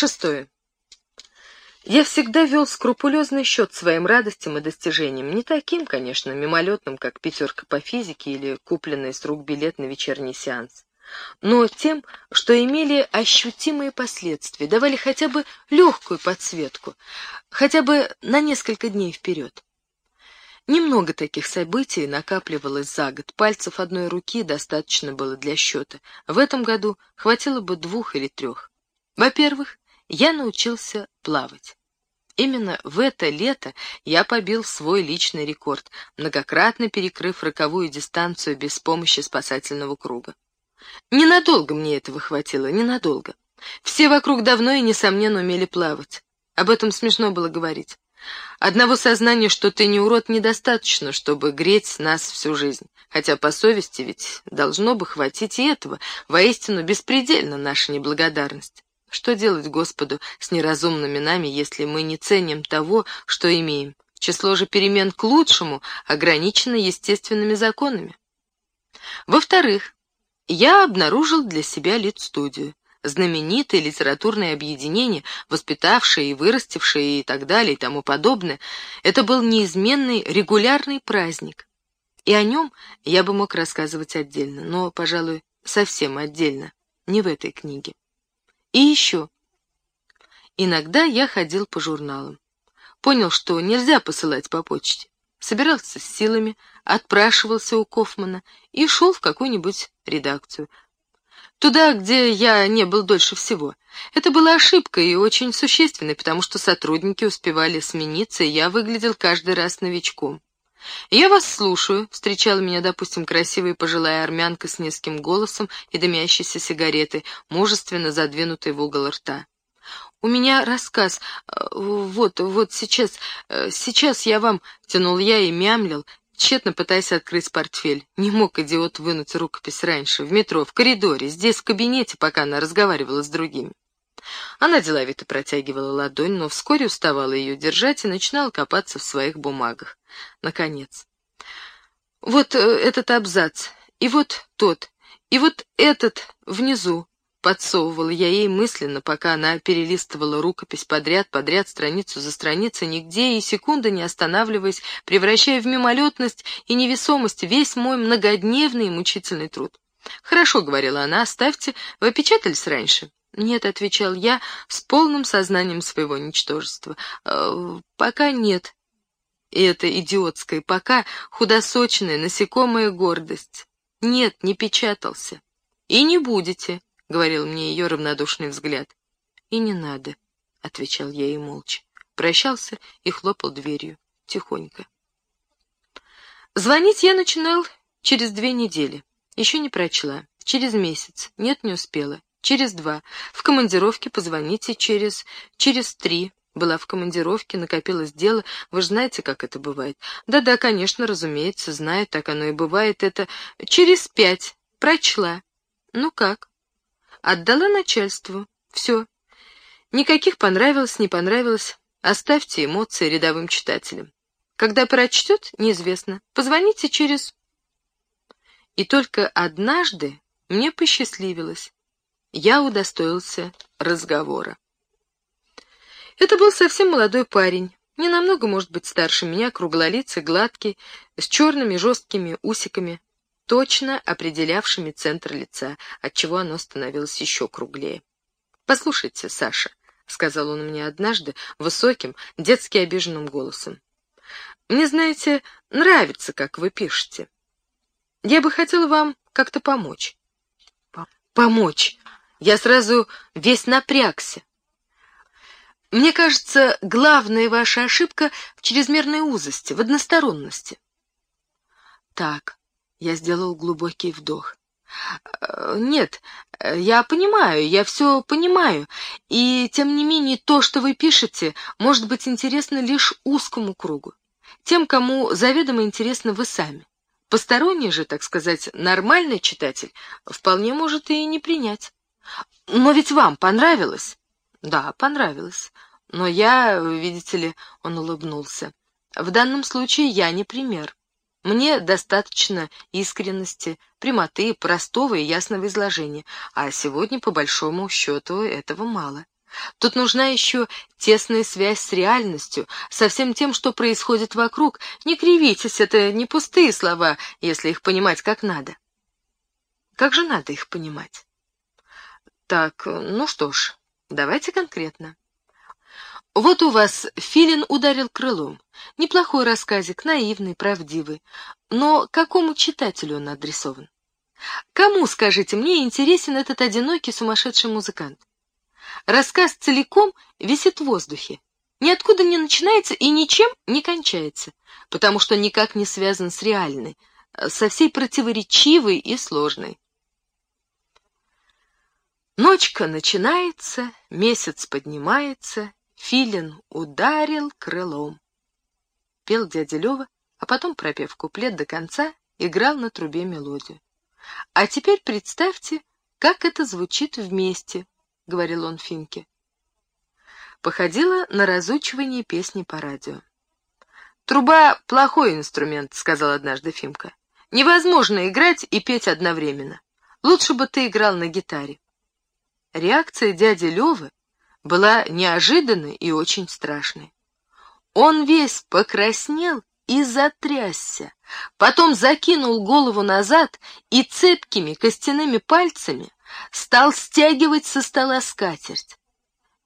Шестое. Я всегда вел скрупулезный счет своим радостям и достижениям, не таким, конечно, мимолетным, как пятерка по физике или купленный с рук билет на вечерний сеанс, но тем, что имели ощутимые последствия, давали хотя бы легкую подсветку, хотя бы на несколько дней вперед. Немного таких событий накапливалось за год, пальцев одной руки достаточно было для счета, в этом году хватило бы двух или трех. Во-первых, я научился плавать. Именно в это лето я побил свой личный рекорд, многократно перекрыв роковую дистанцию без помощи спасательного круга. Ненадолго мне этого хватило, ненадолго. Все вокруг давно и, несомненно, умели плавать. Об этом смешно было говорить. Одного сознания, что ты не урод, недостаточно, чтобы греть нас всю жизнь. Хотя по совести ведь должно бы хватить и этого. Воистину беспредельна наша неблагодарность. Что делать Господу с неразумными нами, если мы не ценим того, что имеем? Число же перемен к лучшему ограничено естественными законами. Во-вторых, я обнаружил для себя лид-студию, знаменитое литературное объединение, воспитавшее и вырастившее и так далее и тому подобное. Это был неизменный регулярный праздник. И о нем я бы мог рассказывать отдельно, но, пожалуй, совсем отдельно, не в этой книге. И еще. Иногда я ходил по журналам. Понял, что нельзя посылать по почте. Собирался с силами, отпрашивался у Кофмана и шел в какую-нибудь редакцию. Туда, где я не был дольше всего. Это была ошибка и очень существенной, потому что сотрудники успевали смениться, и я выглядел каждый раз новичком. «Я вас слушаю», — встречала меня, допустим, красивая пожилая армянка с низким голосом и дымящейся сигаретой, мужественно задвинутой в угол рта. «У меня рассказ. Э, вот, вот сейчас, э, сейчас я вам...» — тянул я и мямлил, тщетно пытаясь открыть портфель. Не мог идиот вынуть рукопись раньше, в метро, в коридоре, здесь, в кабинете, пока она разговаривала с другими. Она деловито протягивала ладонь, но вскоре уставала ее держать и начинала копаться в своих бумагах. Наконец. «Вот э, этот абзац, и вот тот, и вот этот внизу», — подсовывала я ей мысленно, пока она перелистывала рукопись подряд, подряд, страницу за страницей, нигде и секунды не останавливаясь, превращая в мимолетность и невесомость весь мой многодневный и мучительный труд. «Хорошо», — говорила она, — «оставьте, вы опечатались раньше?» «Нет», — отвечал я с полным сознанием своего ничтожества. «Э, «Пока нет». И это идиотское «пока» худосочная, насекомая гордость. «Нет, не печатался». «И не будете», — говорил мне ее равнодушный взгляд. «И не надо», — отвечал я ей молча. Прощался и хлопал дверью, тихонько. Звонить я начинал через две недели. Еще не прочла. Через месяц. Нет, не успела. Через два. В командировке позвоните через... через три. Была в командировке, накопилось дело. Вы же знаете, как это бывает. Да-да, конечно, разумеется, знаю, так оно и бывает. Это через пять. Прочла. Ну как? Отдала начальству. Все. Никаких понравилось, не понравилось. Оставьте эмоции рядовым читателям. Когда прочтет, неизвестно. Позвоните через... И только однажды мне посчастливилось я удостоился разговора. Это был совсем молодой парень, не намного, может быть, старше меня, круглолицый, гладкий, с черными жесткими усиками, точно определявшими центр лица, отчего оно становилось еще круглее. «Послушайте, Саша», — сказал он мне однажды высоким, детски обиженным голосом, «мне, знаете, нравится, как вы пишете. Я бы хотела вам как-то помочь». «Помочь!» Я сразу весь напрягся. Мне кажется, главная ваша ошибка в чрезмерной узости, в односторонности. Так, я сделал глубокий вдох. Э, нет, я понимаю, я все понимаю, и тем не менее то, что вы пишете, может быть интересно лишь узкому кругу, тем, кому заведомо интересно вы сами. Посторонний же, так сказать, нормальный читатель вполне может и не принять. Но ведь вам понравилось? Да, понравилось. Но я, видите ли, он улыбнулся. В данном случае я не пример. Мне достаточно искренности, прямоты, простого и ясного изложения, а сегодня, по большому счету, этого мало. Тут нужна еще тесная связь с реальностью, со всем тем, что происходит вокруг. Не кривитесь, это не пустые слова, если их понимать как надо. Как же надо их понимать? Так, ну что ж, давайте конкретно. Вот у вас Филин ударил крылом. Неплохой рассказик, наивный, правдивый. Но какому читателю он адресован? Кому, скажите мне, интересен этот одинокий сумасшедший музыкант? Рассказ целиком висит в воздухе. Ниоткуда не начинается и ничем не кончается, потому что никак не связан с реальной, со всей противоречивой и сложной. Ночка начинается, месяц поднимается, филин ударил крылом. Пел дядя Лева, а потом, пропев куплет до конца, играл на трубе мелодию. А теперь представьте, как это звучит вместе, — говорил он Финке. Походило на разучивание песни по радио. «Труба — плохой инструмент», — сказал однажды Фимка. «Невозможно играть и петь одновременно. Лучше бы ты играл на гитаре». Реакция дяди Левы была неожиданной и очень страшной. Он весь покраснел и затрясся, потом закинул голову назад и цепкими костяными пальцами стал стягивать со стола скатерть.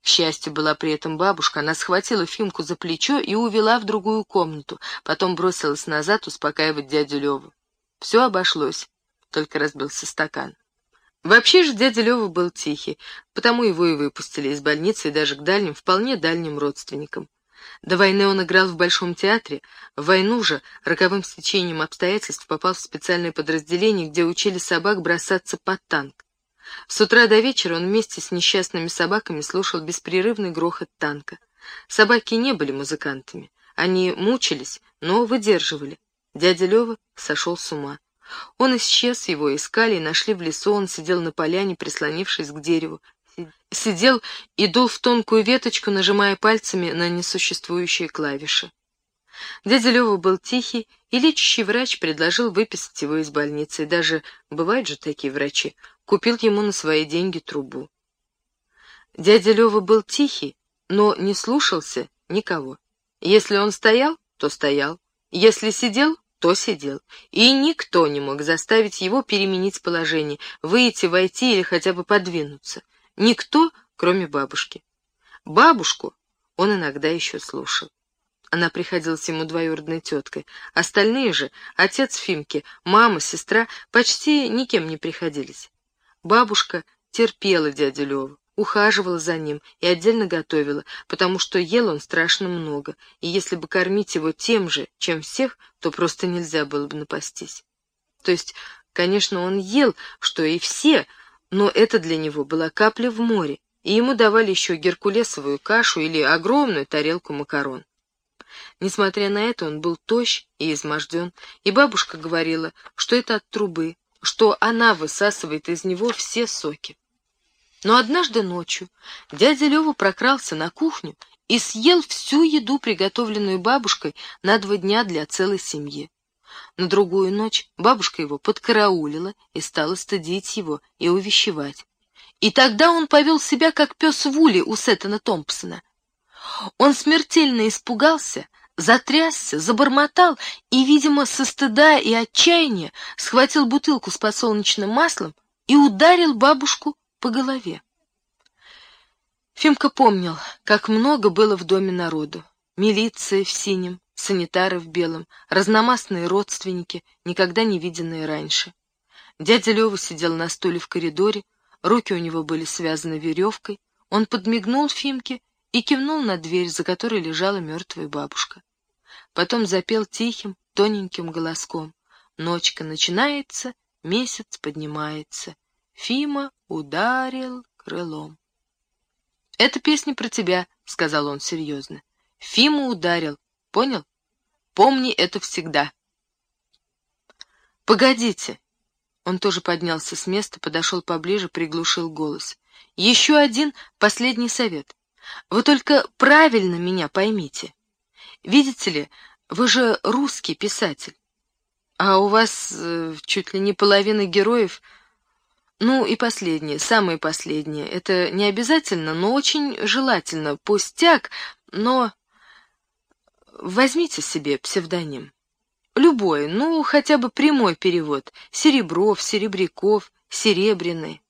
К счастью, была при этом бабушка, она схватила Фимку за плечо и увела в другую комнату, потом бросилась назад успокаивать дядю Леву. Все обошлось, только разбился стакан. Вообще же дядя Лева был тихий, потому его и выпустили из больницы и даже к дальним, вполне дальним родственникам. До войны он играл в Большом театре, в войну же роковым стечением обстоятельств попал в специальное подразделение, где учили собак бросаться под танк. С утра до вечера он вместе с несчастными собаками слушал беспрерывный грохот танка. Собаки не были музыкантами. Они мучились, но выдерживали. Дядя Лева сошел с ума. Он исчез, его искали и нашли в лесу, он сидел на поляне, прислонившись к дереву. Сидел и дул в тонкую веточку, нажимая пальцами на несуществующие клавиши. Дядя Лева был тихий, и лечащий врач предложил выписать его из больницы. И даже, бывают же такие врачи, купил ему на свои деньги трубу. Дядя Лева был тихий, но не слушался никого. Если он стоял, то стоял. Если сидел, то сидел. И никто не мог заставить его переменить положение, выйти, войти или хотя бы подвинуться. Никто, кроме бабушки. Бабушку он иногда еще слушал. Она приходилась ему двоюродной теткой. Остальные же, отец Фимки, мама, сестра, почти никем не приходились. Бабушка терпела дядю Леву, ухаживала за ним и отдельно готовила, потому что ел он страшно много, и если бы кормить его тем же, чем всех, то просто нельзя было бы напастись. То есть, конечно, он ел, что и все, но это для него была капля в море, и ему давали еще геркулесовую кашу или огромную тарелку макарон. Несмотря на это, он был тощ и изможден, и бабушка говорила, что это от трубы, что она высасывает из него все соки. Но однажды ночью дядя Лева прокрался на кухню и съел всю еду, приготовленную бабушкой на два дня для целой семьи. На другую ночь бабушка его подкараулила и стала стыдить его и увещевать. И тогда он повел себя, как пес Вули у Сеттона Томпсона. Он смертельно испугался, затрясся, забормотал и, видимо, со стыда и отчаяния схватил бутылку с подсолнечным маслом и ударил бабушку по голове. Фимка помнил, как много было в доме народу. Милиция в синем, санитары в белом, разномастные родственники, никогда не виденные раньше. Дядя Лева сидел на стуле в коридоре, руки у него были связаны веревкой, он подмигнул Фимке и кивнул на дверь, за которой лежала мертвая бабушка. Потом запел тихим, тоненьким голоском. Ночка начинается, месяц поднимается. Фима ударил крылом. «Это песня про тебя», — сказал он серьезно. «Фима ударил, понял? Помни это всегда». «Погодите!» Он тоже поднялся с места, подошел поближе, приглушил голос. «Еще один последний совет. Вы только правильно меня поймите. Видите ли, вы же русский писатель, а у вас э, чуть ли не половина героев. Ну и последнее, самое последнее. Это не обязательно, но очень желательно. Пустяк, но... Возьмите себе псевдоним. Любой, ну, хотя бы прямой перевод. Серебров, Серебряков, Серебряный.